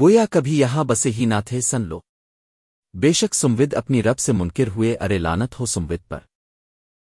گویا کبھی یہاں بسے ہی نہ تھے سن لو۔ بے شک سمود اپنی رب سے منکر ہوئے ارے لانت ہو سمود پر۔